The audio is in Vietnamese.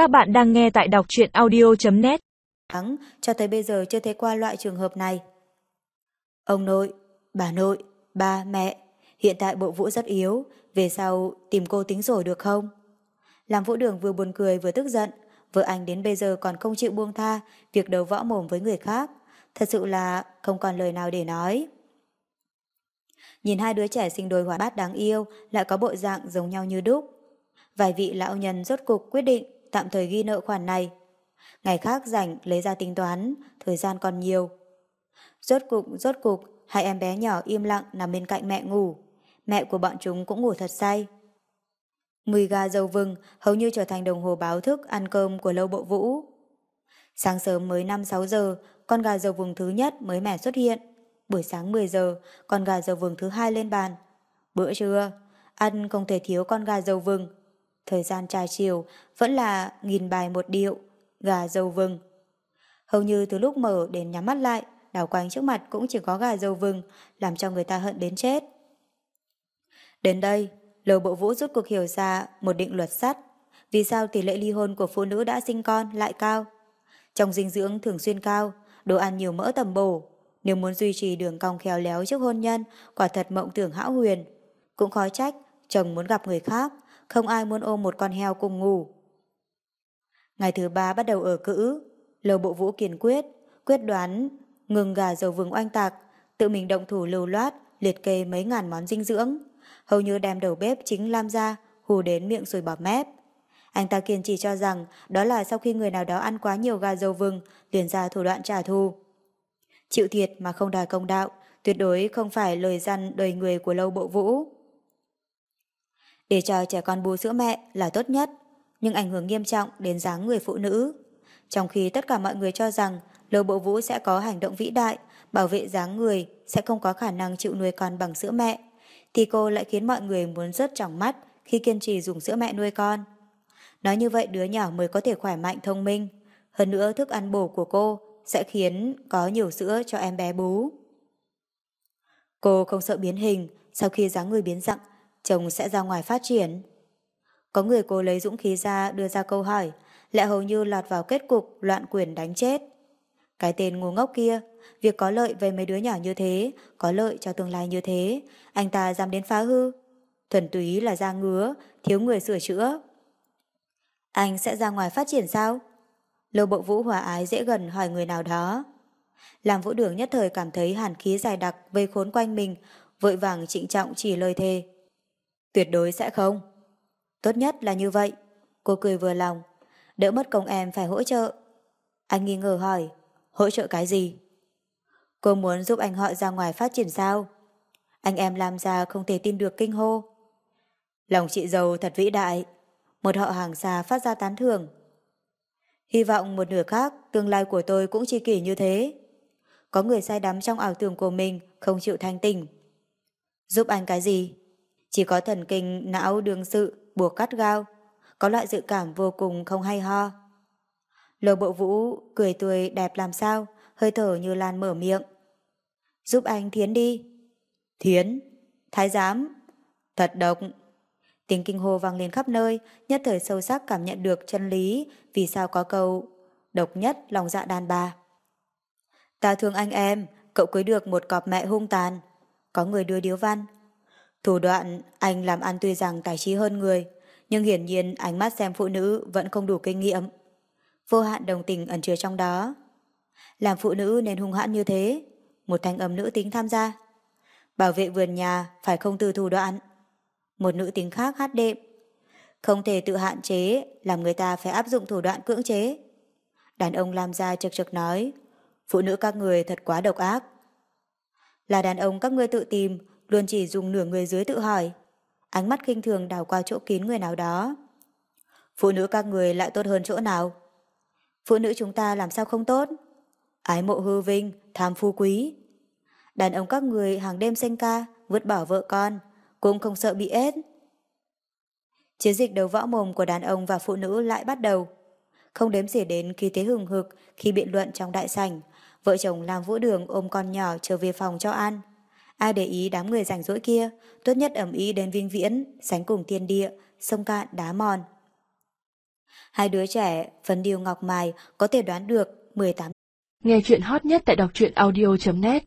Các bạn đang nghe tại đọc truyện audio.net Thắng, cho tới bây giờ chưa thấy qua loại trường hợp này. Ông nội, bà nội, ba, mẹ, hiện tại bộ vũ rất yếu, về sau tìm cô tính rồi được không? Làm vũ đường vừa buồn cười vừa tức giận, vợ anh đến bây giờ còn không chịu buông tha việc đấu võ mồm với người khác. Thật sự là không còn lời nào để nói. Nhìn hai đứa trẻ sinh đôi hóa bát đáng yêu lại có bộ dạng giống nhau như đúc. Vài vị lão nhân rốt cục quyết định tạm thời ghi nợ khoản này. Ngày khác rảnh lấy ra tính toán, thời gian còn nhiều. Rốt cục, rốt cục, hai em bé nhỏ im lặng nằm bên cạnh mẹ ngủ. Mẹ của bọn chúng cũng ngủ thật say. Mùi gà dầu vừng hầu như trở thành đồng hồ báo thức ăn cơm của lâu bộ vũ. Sáng sớm mới 5-6 giờ, con gà dầu vừng thứ nhất mới mẻ xuất hiện. Buổi sáng 10 giờ, con gà dầu vừng thứ hai lên bàn. Bữa trưa, ăn không thể thiếu con gà dầu vừng. Thời gian trà chiều vẫn là nghìn bài một điệu, gà dầu vừng. Hầu như từ lúc mở đến nhắm mắt lại, đảo quanh trước mặt cũng chỉ có gà dầu vừng, làm cho người ta hận đến chết. Đến đây, Lầu Bộ Vũ rút cuộc hiểu ra một định luật sắt. Vì sao tỷ lệ ly hôn của phụ nữ đã sinh con lại cao? Trong dinh dưỡng thường xuyên cao, đồ ăn nhiều mỡ tầm bổ. Nếu muốn duy trì đường cong khéo léo trước hôn nhân, quả thật mộng tưởng hão huyền. Cũng khó trách, chồng muốn gặp người khác, không ai muốn ôm một con heo cùng ngủ. Ngày thứ ba bắt đầu ở cữ, Lầu Bộ Vũ kiên quyết, quyết đoán, ngừng gà dầu vừng oanh tạc, tự mình động thủ lưu loát, liệt kê mấy ngàn món dinh dưỡng hầu như đem đầu bếp chính Lam ra, hù đến miệng sùi bọt mép. Anh ta kiên trì cho rằng đó là sau khi người nào đó ăn quá nhiều gà dầu vừng, liền ra thủ đoạn trả thù. Chịu thiệt mà không đòi công đạo, tuyệt đối không phải lời răn đời người của lâu bộ vũ. Để cho trẻ con bú sữa mẹ là tốt nhất, nhưng ảnh hưởng nghiêm trọng đến dáng người phụ nữ. Trong khi tất cả mọi người cho rằng lâu bộ vũ sẽ có hành động vĩ đại, bảo vệ dáng người sẽ không có khả năng chịu nuôi con bằng sữa mẹ, thì cô lại khiến mọi người muốn rớt trong mắt khi kiên trì dùng sữa mẹ nuôi con. Nói như vậy đứa nhỏ mới có thể khỏe mạnh thông minh. Hơn nữa thức ăn bổ của cô sẽ khiến có nhiều sữa cho em bé bú. Cô không sợ biến hình, sau khi dáng người biến dạng, chồng sẽ ra ngoài phát triển. Có người cô lấy dũng khí ra đưa ra câu hỏi, lại hầu như lọt vào kết cục loạn quyền đánh chết. Cái tên ngu ngốc kia, việc có lợi về mấy đứa nhỏ như thế, có lợi cho tương lai như thế, anh ta dám đến phá hư. Thuần túy là da ngứa, thiếu người sửa chữa. Anh sẽ ra ngoài phát triển sao? Lâu bộ vũ hòa ái dễ gần hỏi người nào đó. Làm vũ đường nhất thời cảm thấy hàn khí dài đặc vây khốn quanh mình, vội vàng trịnh trọng chỉ lời thề. Tuyệt đối sẽ không. Tốt nhất là như vậy. Cô cười vừa lòng. Đỡ mất công em phải hỗ trợ. Anh nghi ngờ hỏi. Hỗ trợ cái gì? Cô muốn giúp anh họ ra ngoài phát triển sao? Anh em làm ra không thể tin được kinh hô. Lòng chị giàu thật vĩ đại. Một họ hàng xa phát ra tán thưởng. Hy vọng một nửa khác, tương lai của tôi cũng chi kỷ như thế. Có người say đắm trong ảo tưởng của mình, không chịu thanh tỉnh. Giúp anh cái gì? Chỉ có thần kinh não đương sự buộc cắt gao. Có loại dự cảm vô cùng không hay ho. Lầu bộ vũ cười tươi đẹp làm sao, hơi thở như lan mở miệng. Giúp anh thiến đi. Thiến? Thái giám? Thật độc. Tiếng kinh hô vang lên khắp nơi, nhất thời sâu sắc cảm nhận được chân lý vì sao có câu độc nhất lòng dạ đàn bà. Ta thương anh em, cậu cưới được một cọp mẹ hung tàn. Có người đưa điếu văn. Thủ đoạn anh làm ăn tuy rằng tài trí hơn người, nhưng hiển nhiên ánh mắt xem phụ nữ vẫn không đủ kinh nghiệm vô hạn đồng tình ẩn chứa trong đó. Làm phụ nữ nên hung hãn như thế, một thanh âm nữ tính tham gia. Bảo vệ vườn nhà phải không từ thủ đoạn. Một nữ tính khác hát đệm. Không thể tự hạn chế, làm người ta phải áp dụng thủ đoạn cưỡng chế. Đàn ông làm ra trực trực nói, phụ nữ các người thật quá độc ác. Là đàn ông các ngươi tự tìm, luôn chỉ dùng nửa người dưới tự hỏi. Ánh mắt khinh thường đào qua chỗ kín người nào đó. Phụ nữ các người lại tốt hơn chỗ nào? Phụ nữ chúng ta làm sao không tốt? Ái mộ hư vinh, tham phu quý. Đàn ông các người hàng đêm xanh ca, vứt bỏ vợ con, cũng không sợ bị ết. Chiến dịch đấu võ mồm của đàn ông và phụ nữ lại bắt đầu. Không đếm xỉa đến khi thế hừng hực khi biện luận trong đại sảnh, vợ chồng làm vũ đường ôm con nhỏ trở về phòng cho ăn. Ai để ý đám người rảnh rỗi kia, tốt nhất ẩm ý đến vinh viễn, sánh cùng thiên địa, sông cạn đá mòn. Hai đứa trẻ, phấn điêu ngọc mài, có thể đoán được 18. Nghe chuyện hot nhất tại đọc truyện audio.net